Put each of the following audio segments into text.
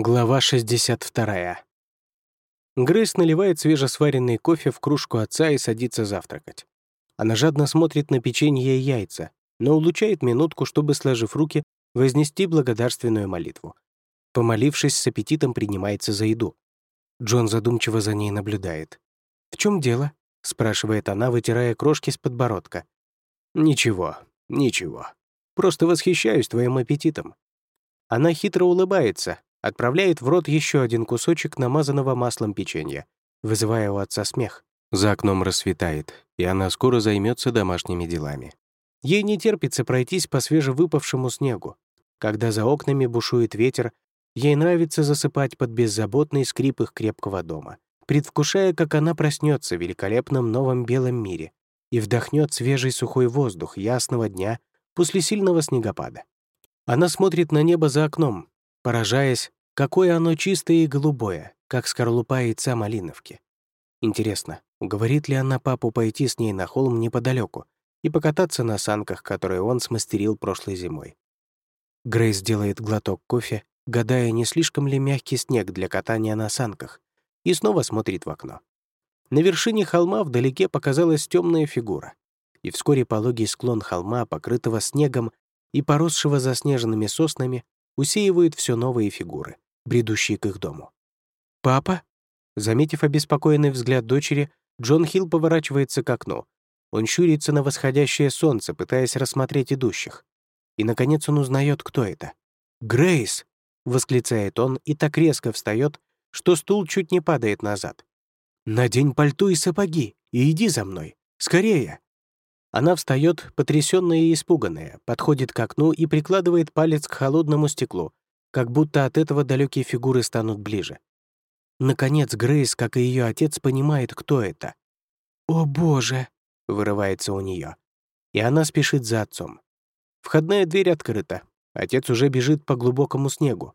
Глава 62. Грейс наливает свежесваренный кофе в кружку отца и садится завтракать. Она жадно смотрит на печенье и яйца, но улучшает минутку, чтобы, сложив руки, вознести благодарственную молитву. Помолившись, с аппетитом принимается за еду. Джон задумчиво за ней наблюдает. «В чем дело?» — спрашивает она, вытирая крошки с подбородка. «Ничего, ничего. Просто восхищаюсь твоим аппетитом». Она хитро улыбается, отправляет в рот еще один кусочек намазанного маслом печенья, вызывая у отца смех. За окном рассветает, и она скоро займется домашними делами. Ей не терпится пройтись по свежевыпавшему снегу. Когда за окнами бушует ветер, ей нравится засыпать под беззаботный скрип их крепкого дома, предвкушая, как она проснется в великолепном новом белом мире и вдохнет свежий сухой воздух ясного дня после сильного снегопада. Она смотрит на небо за окном, поражаясь, какое оно чистое и голубое, как скорлупа яйца малиновки. Интересно, уговорит ли она папу пойти с ней на холм неподалеку и покататься на санках, которые он смастерил прошлой зимой? Грейс делает глоток кофе, гадая, не слишком ли мягкий снег для катания на санках, и снова смотрит в окно. На вершине холма вдалеке показалась темная фигура, и вскоре пологий склон холма, покрытого снегом и поросшего заснеженными соснами, усеивают все новые фигуры, бредущие к их дому. «Папа?» Заметив обеспокоенный взгляд дочери, Джон Хилл поворачивается к окну. Он щурится на восходящее солнце, пытаясь рассмотреть идущих. И, наконец, он узнает, кто это. «Грейс!» — восклицает он и так резко встает, что стул чуть не падает назад. «Надень пальто и сапоги и иди за мной. Скорее!» Она встает, потрясённая и испуганная, подходит к окну и прикладывает палец к холодному стеклу, как будто от этого далекие фигуры станут ближе. Наконец Грейс, как и ее отец, понимает, кто это. «О, Боже!» — вырывается у нее. И она спешит за отцом. Входная дверь открыта. Отец уже бежит по глубокому снегу.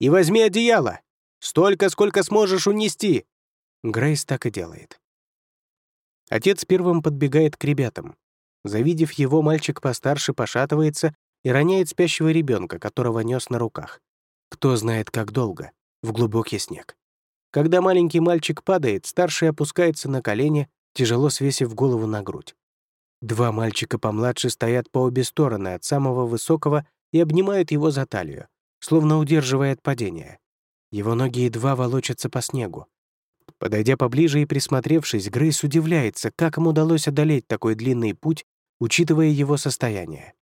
«И возьми одеяло! Столько, сколько сможешь унести!» Грейс так и делает. Отец первым подбегает к ребятам. Завидев его, мальчик постарше пошатывается и роняет спящего ребенка, которого нес на руках. Кто знает, как долго, в глубокий снег. Когда маленький мальчик падает, старший опускается на колени, тяжело свесив голову на грудь. Два мальчика помладше стоят по обе стороны от самого высокого и обнимают его за талию, словно удерживая от падения. Его ноги едва волочатся по снегу. Подойдя поближе и присмотревшись, Грейс удивляется, как им удалось одолеть такой длинный путь учитывая его состояние.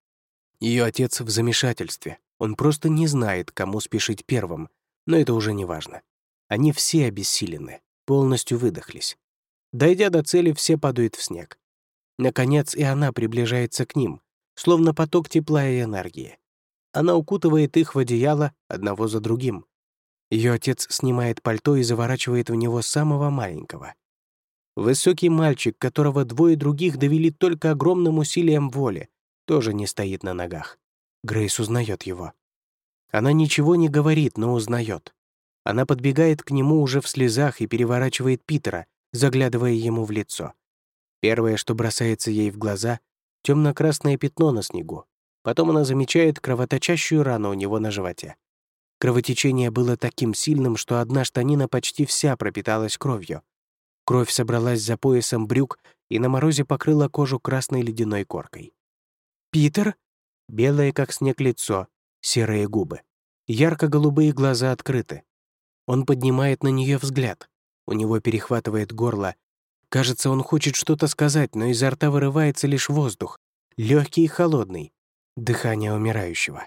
Ее отец в замешательстве. Он просто не знает, кому спешить первым, но это уже не важно. Они все обессилены, полностью выдохлись. Дойдя до цели, все падают в снег. Наконец, и она приближается к ним, словно поток тепла и энергии. Она укутывает их в одеяло одного за другим. Ее отец снимает пальто и заворачивает в него самого маленького. Высокий мальчик, которого двое других довели только огромным усилием воли, тоже не стоит на ногах. Грейс узнает его. Она ничего не говорит, но узнает. Она подбегает к нему уже в слезах и переворачивает Питера, заглядывая ему в лицо. Первое, что бросается ей в глаза — темно-красное пятно на снегу. Потом она замечает кровоточащую рану у него на животе. Кровотечение было таким сильным, что одна штанина почти вся пропиталась кровью. Кровь собралась за поясом брюк и на морозе покрыла кожу красной ледяной коркой. «Питер?» Белое, как снег, лицо, серые губы. Ярко-голубые глаза открыты. Он поднимает на нее взгляд. У него перехватывает горло. Кажется, он хочет что-то сказать, но изо рта вырывается лишь воздух, легкий и холодный, дыхание умирающего.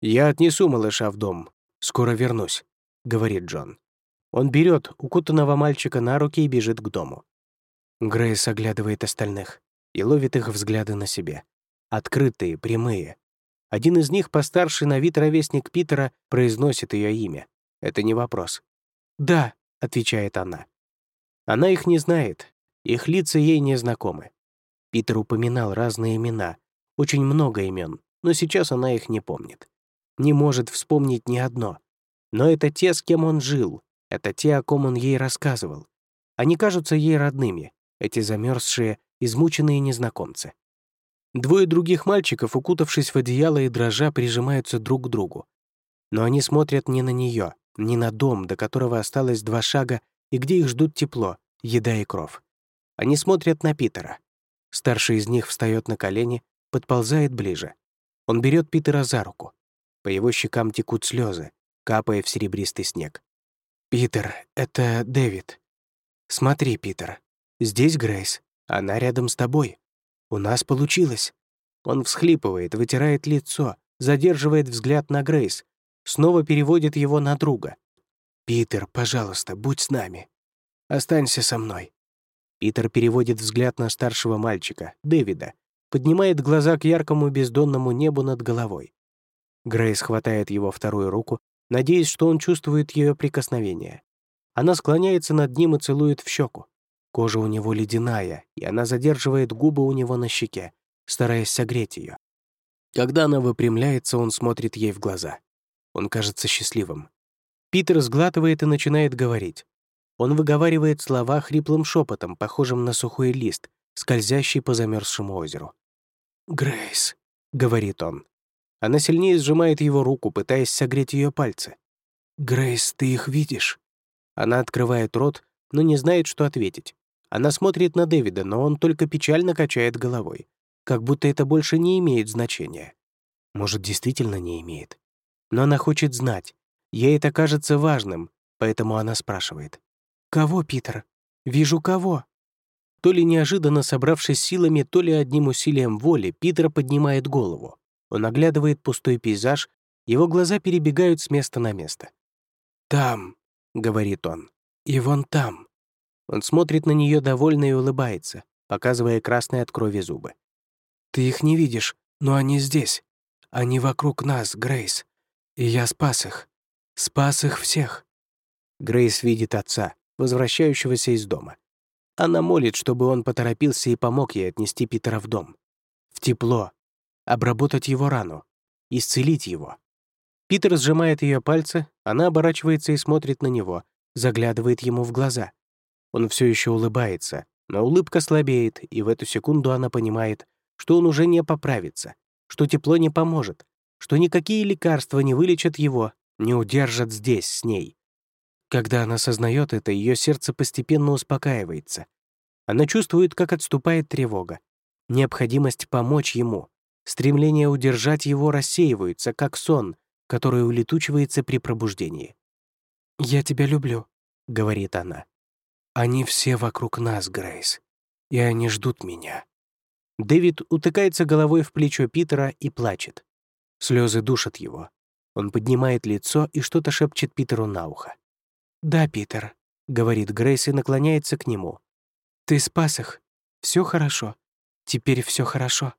«Я отнесу малыша в дом. Скоро вернусь», — говорит Джон. Он берет укутанного мальчика на руки и бежит к дому. Грейс оглядывает остальных и ловит их взгляды на себе. Открытые, прямые. Один из них, постарше на вид ровесник Питера, произносит ее имя. Это не вопрос. «Да», — отвечает она. Она их не знает, их лица ей не знакомы. Питер упоминал разные имена, очень много имен, но сейчас она их не помнит. Не может вспомнить ни одно. Но это те, с кем он жил, это те, о ком он ей рассказывал. Они кажутся ей родными, эти замерзшие, измученные незнакомцы. Двое других мальчиков, укутавшись в одеяло и дрожа, прижимаются друг к другу. Но они смотрят не на нее, не на дом, до которого осталось два шага, и где их ждут тепло, еда и кров. Они смотрят на Питера. Старший из них встает на колени, подползает ближе. Он берет Питера за руку. По его щекам текут слезы, капая в серебристый снег. «Питер, это Дэвид. Смотри, Питер, здесь Грейс. Она рядом с тобой. У нас получилось». Он всхлипывает, вытирает лицо, задерживает взгляд на Грейс, снова переводит его на друга. «Питер, пожалуйста, будь с нами. Останься со мной». Питер переводит взгляд на старшего мальчика, Дэвида, поднимает глаза к яркому бездонному небу над головой. Грейс хватает его вторую руку, надеясь, что он чувствует ее прикосновение. Она склоняется над ним и целует в щеку. Кожа у него ледяная, и она задерживает губы у него на щеке, стараясь согреть ее. Когда она выпрямляется, он смотрит ей в глаза. Он кажется счастливым. Питер сглатывает и начинает говорить. Он выговаривает слова хриплым шепотом, похожим на сухой лист, скользящий по замерзшему озеру. «Грейс», — говорит он. Она сильнее сжимает его руку, пытаясь согреть ее пальцы. «Грейс, ты их видишь?» Она открывает рот, но не знает, что ответить. Она смотрит на Дэвида, но он только печально качает головой, как будто это больше не имеет значения. Может, действительно не имеет. Но она хочет знать. Ей это кажется важным, поэтому она спрашивает. «Кого, Питер? Вижу кого?» То ли неожиданно собравшись силами, то ли одним усилием воли, Питер поднимает голову. Он оглядывает пустой пейзаж, его глаза перебегают с места на место. «Там», — говорит он, — «и вон там». Он смотрит на нее довольно и улыбается, показывая красные от крови зубы. «Ты их не видишь, но они здесь. Они вокруг нас, Грейс. И я спас их. Спас их всех». Грейс видит отца, возвращающегося из дома. Она молит, чтобы он поторопился и помог ей отнести Питера в дом. В тепло. Обработать его рану. Исцелить его. Питер сжимает ее пальцы, она оборачивается и смотрит на него, заглядывает ему в глаза. Он все еще улыбается, но улыбка слабеет, и в эту секунду она понимает, что он уже не поправится, что тепло не поможет, что никакие лекарства не вылечат его, не удержат здесь, с ней. Когда она осознает это, ее сердце постепенно успокаивается. Она чувствует, как отступает тревога. Необходимость помочь ему. Стремление удержать его рассеиваются, как сон, который улетучивается при пробуждении. «Я тебя люблю», — говорит она. «Они все вокруг нас, Грейс, и они ждут меня». Дэвид утыкается головой в плечо Питера и плачет. Слезы душат его. Он поднимает лицо и что-то шепчет Питеру на ухо. «Да, Питер», — говорит Грейс и наклоняется к нему. «Ты спас их. Все хорошо. Теперь все хорошо».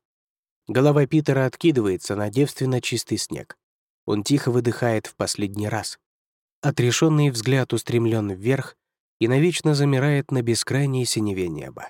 Голова Питера откидывается на девственно чистый снег. Он тихо выдыхает в последний раз. Отрешенный взгляд устремлен вверх и навечно замирает на бескрайней синеве неба.